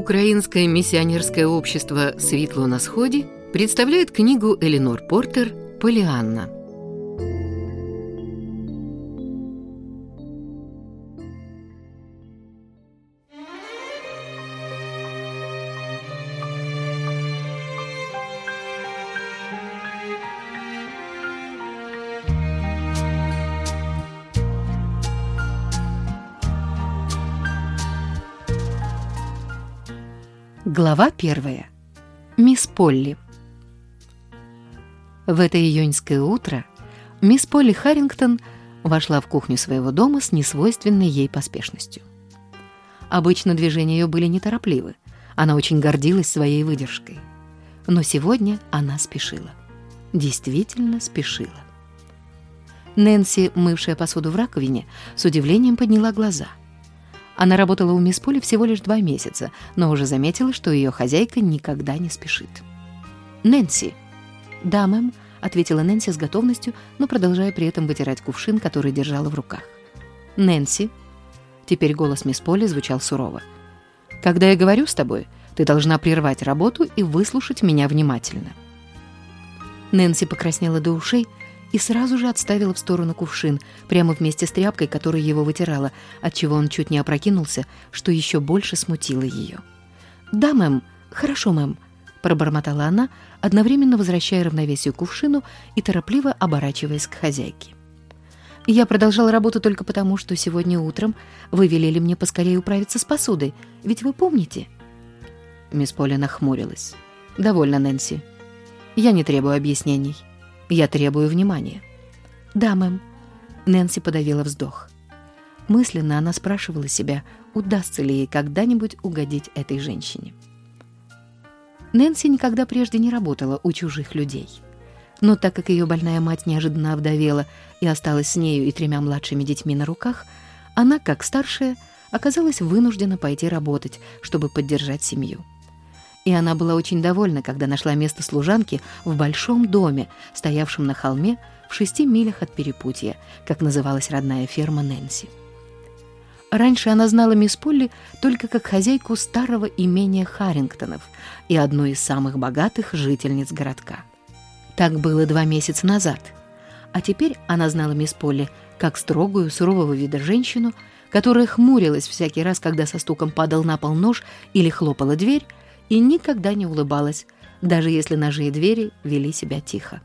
Українське місіонерське общество Світло на сході представляет книгу Эленор Портер «Полианна». Глава первая. Мисс Полли. В это июньское утро мисс Полли Харрингтон вошла в кухню своего дома с несвойственной ей поспешностью. Обычно движения ее были неторопливы, она очень гордилась своей выдержкой. Но сегодня она спешила. Действительно спешила. Нэнси, мывшая посуду в раковине, с удивлением подняла глаза – она работала у мисс Поли всего лишь два месяца, но уже заметила, что ее хозяйка никогда не спешит. «Нэнси!» «Да, мэм», — ответила Нэнси с готовностью, но продолжая при этом вытирать кувшин, который держала в руках. «Нэнси!» Теперь голос мисс Поли звучал сурово. «Когда я говорю с тобой, ты должна прервать работу и выслушать меня внимательно». Нэнси покраснела до ушей, и сразу же отставила в сторону кувшин, прямо вместе с тряпкой, которая его вытирала, отчего он чуть не опрокинулся, что еще больше смутило ее. «Да, мэм, хорошо, мэм», — пробормотала она, одновременно возвращая равновесие кувшину и торопливо оборачиваясь к хозяйке. «Я продолжала работу только потому, что сегодня утром вы велели мне поскорее управиться с посудой, ведь вы помните?» Мисс Поля нахмурилась. «Довольно, Нэнси. Я не требую объяснений». Я требую внимания. Да, мэм. Нэнси подавила вздох. Мысленно она спрашивала себя, удастся ли ей когда-нибудь угодить этой женщине. Нэнси никогда прежде не работала у чужих людей. Но так как ее больная мать неожиданно овдовела и осталась с нею и тремя младшими детьми на руках, она, как старшая, оказалась вынуждена пойти работать, чтобы поддержать семью и она была очень довольна, когда нашла место служанки в большом доме, стоявшем на холме в шести милях от перепутья, как называлась родная ферма Нэнси. Раньше она знала мисс Полли только как хозяйку старого имения Харрингтонов и одну из самых богатых жительниц городка. Так было два месяца назад. А теперь она знала мисс Полли как строгую, сурового вида женщину, которая хмурилась всякий раз, когда со стуком падал на пол нож или хлопала дверь, и никогда не улыбалась, даже если ножи и двери вели себя тихо.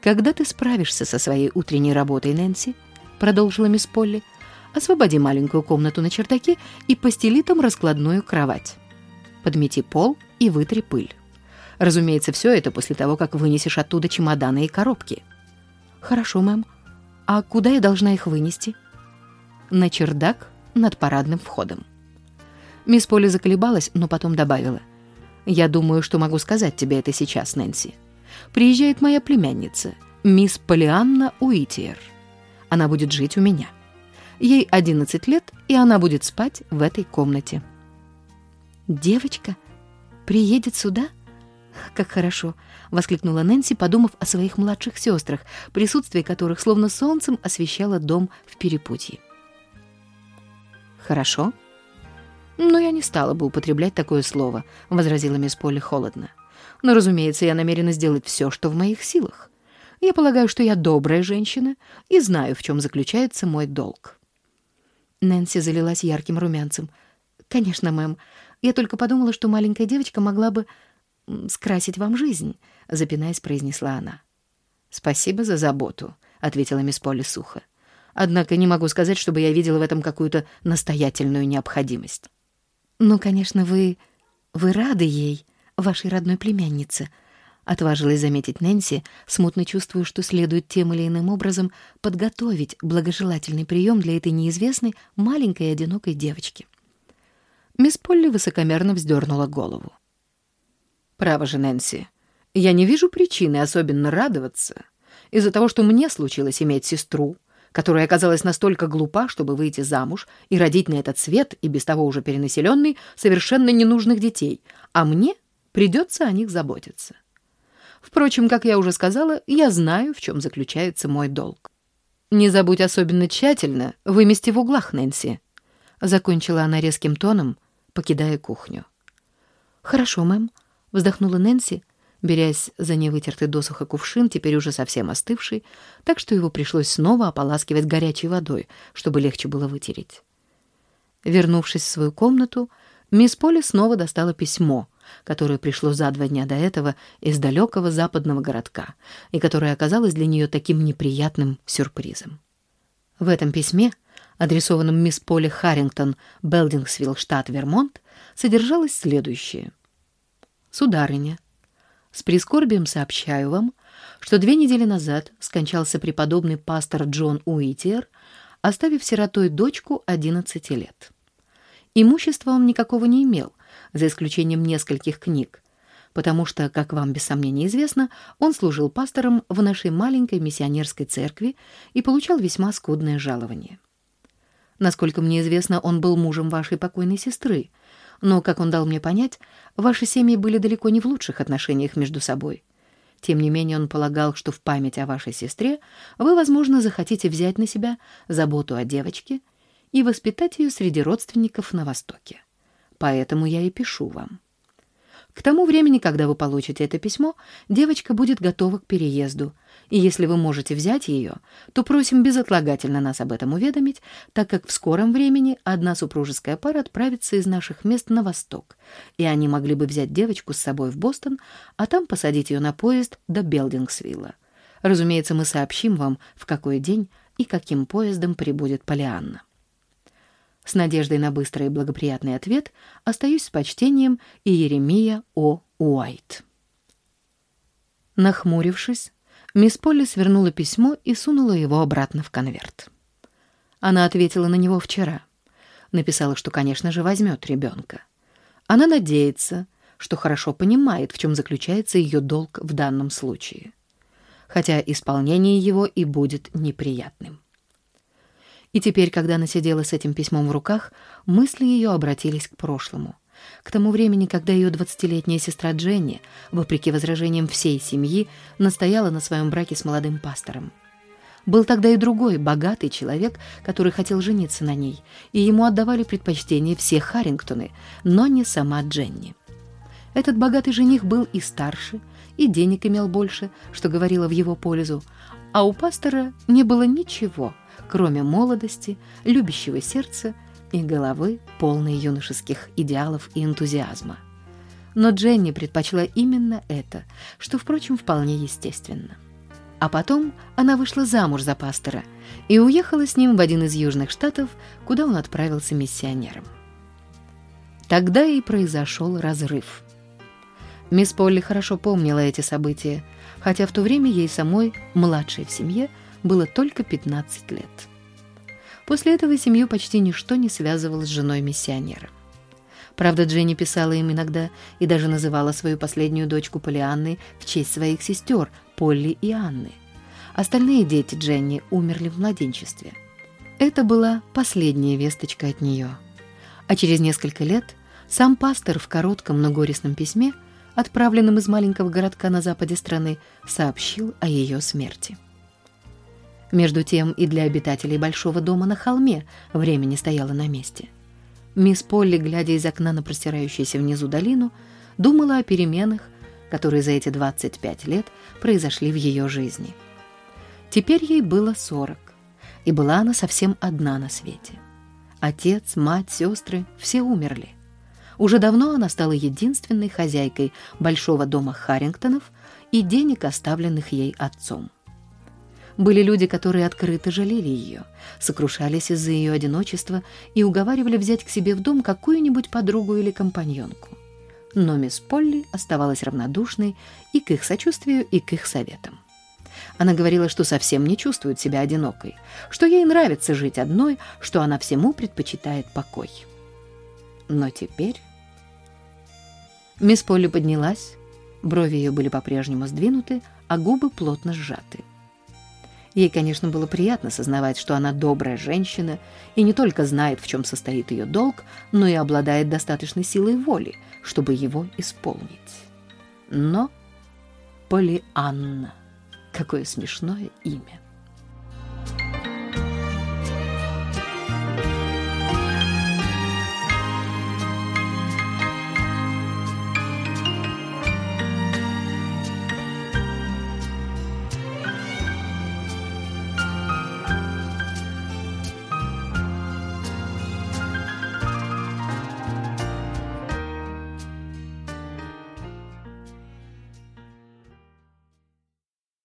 «Когда ты справишься со своей утренней работой, Нэнси?» — продолжила мисс Полли. «Освободи маленькую комнату на чердаке и постели там раскладную кровать. Подмети пол и вытри пыль. Разумеется, все это после того, как вынесешь оттуда чемоданы и коробки». «Хорошо, мэм. А куда я должна их вынести?» «На чердак над парадным входом». Мисс Полли заколебалась, но потом добавила. «Я думаю, что могу сказать тебе это сейчас, Нэнси. Приезжает моя племянница, мисс Полианна Уитиер. Она будет жить у меня. Ей 11 лет, и она будет спать в этой комнате». «Девочка приедет сюда?» «Как хорошо!» — воскликнула Нэнси, подумав о своих младших сестрах, присутствие которых словно солнцем освещало дом в перепутье. «Хорошо», «Но я не стала бы употреблять такое слово», — возразила мисс Полли холодно. «Но, разумеется, я намерена сделать все, что в моих силах. Я полагаю, что я добрая женщина и знаю, в чем заключается мой долг». Нэнси залилась ярким румянцем. «Конечно, мэм. Я только подумала, что маленькая девочка могла бы скрасить вам жизнь», — запинаясь, произнесла она. «Спасибо за заботу», — ответила мисс Полли сухо. «Однако не могу сказать, чтобы я видела в этом какую-то настоятельную необходимость». «Ну, конечно, вы... вы рады ей, вашей родной племяннице», — отважилась заметить Нэнси, смутно чувствуя, что следует тем или иным образом подготовить благожелательный прием для этой неизвестной маленькой одинокой девочки. Мисс Полли высокомерно вздернула голову. «Право же, Нэнси, я не вижу причины особенно радоваться из-за того, что мне случилось иметь сестру, которая оказалась настолько глупа, чтобы выйти замуж и родить на этот свет, и без того уже перенаселенный, совершенно ненужных детей, а мне придется о них заботиться. Впрочем, как я уже сказала, я знаю, в чем заключается мой долг. Не забудь особенно тщательно вымести в углах, Нэнси. Закончила она резким тоном, покидая кухню. «Хорошо, мэм», — вздохнула Нэнси, берясь за невытертый досуха кувшин, теперь уже совсем остывший, так что его пришлось снова ополаскивать горячей водой, чтобы легче было вытереть. Вернувшись в свою комнату, мисс Поли снова достала письмо, которое пришло за два дня до этого из далекого западного городка и которое оказалось для нее таким неприятным сюрпризом. В этом письме, адресованном мисс Поли Харрингтон, Белдингсвилл, штат Вермонт, содержалось следующее. «Сударыня, с прискорбием сообщаю вам, что две недели назад скончался преподобный пастор Джон Уитер, оставив сиротой дочку 11 лет. Имущества он никакого не имел, за исключением нескольких книг, потому что, как вам без сомнения известно, он служил пастором в нашей маленькой миссионерской церкви и получал весьма скудное жалование. Насколько мне известно, он был мужем вашей покойной сестры, но, как он дал мне понять, ваши семьи были далеко не в лучших отношениях между собой. Тем не менее, он полагал, что в память о вашей сестре вы, возможно, захотите взять на себя заботу о девочке и воспитать ее среди родственников на Востоке. Поэтому я и пишу вам. К тому времени, когда вы получите это письмо, девочка будет готова к переезду, и если вы можете взять ее, то просим безотлагательно нас об этом уведомить, так как в скором времени одна супружеская пара отправится из наших мест на восток, и они могли бы взять девочку с собой в Бостон, а там посадить ее на поезд до Белдингсвилла. Разумеется, мы сообщим вам, в какой день и каким поездом прибудет Полианна. С надеждой на быстрый и благоприятный ответ остаюсь с почтением и Еремия О. Уайт. Нахмурившись, мисс Полли свернула письмо и сунула его обратно в конверт. Она ответила на него вчера. Написала, что, конечно же, возьмет ребенка. Она надеется, что хорошо понимает, в чем заключается ее долг в данном случае. Хотя исполнение его и будет неприятным. И теперь, когда она сидела с этим письмом в руках, мысли ее обратились к прошлому. К тому времени, когда ее двадцатилетняя сестра Дженни, вопреки возражениям всей семьи, настояла на своем браке с молодым пастором. Был тогда и другой, богатый человек, который хотел жениться на ней, и ему отдавали предпочтение все Харрингтоны, но не сама Дженни. Этот богатый жених был и старше, и денег имел больше, что говорило в его пользу, а у пастора не было ничего — кроме молодости, любящего сердца и головы, полной юношеских идеалов и энтузиазма. Но Дженни предпочла именно это, что, впрочем, вполне естественно. А потом она вышла замуж за пастора и уехала с ним в один из южных штатов, куда он отправился миссионером. Тогда и произошел разрыв. Мисс Полли хорошо помнила эти события, хотя в то время ей самой, младшей в семье, было только 15 лет. После этого семью почти ничто не связывало с женой миссионера. Правда, Дженни писала им иногда и даже называла свою последнюю дочку Полианной в честь своих сестер Полли и Анны. Остальные дети Дженни умерли в младенчестве. Это была последняя весточка от нее. А через несколько лет сам пастор в коротком, но горестном письме, отправленном из маленького городка на западе страны, сообщил о ее смерти. Между тем и для обитателей большого дома на холме время не стояло на месте. Мисс Полли, глядя из окна на простирающуюся внизу долину, думала о переменах, которые за эти 25 лет произошли в ее жизни. Теперь ей было 40, и была она совсем одна на свете. Отец, мать, сестры — все умерли. Уже давно она стала единственной хозяйкой большого дома Харрингтонов и денег, оставленных ей отцом. Были люди, которые открыто жалели ее, сокрушались из-за ее одиночества и уговаривали взять к себе в дом какую-нибудь подругу или компаньонку. Но мисс Полли оставалась равнодушной и к их сочувствию, и к их советам. Она говорила, что совсем не чувствует себя одинокой, что ей нравится жить одной, что она всему предпочитает покой. Но теперь... Мисс Полли поднялась, брови ее были по-прежнему сдвинуты, а губы плотно сжаты. Ей, конечно, было приятно сознавать, что она добрая женщина и не только знает, в чем состоит ее долг, но и обладает достаточной силой воли, чтобы его исполнить. Но Полианна, какое смешное имя.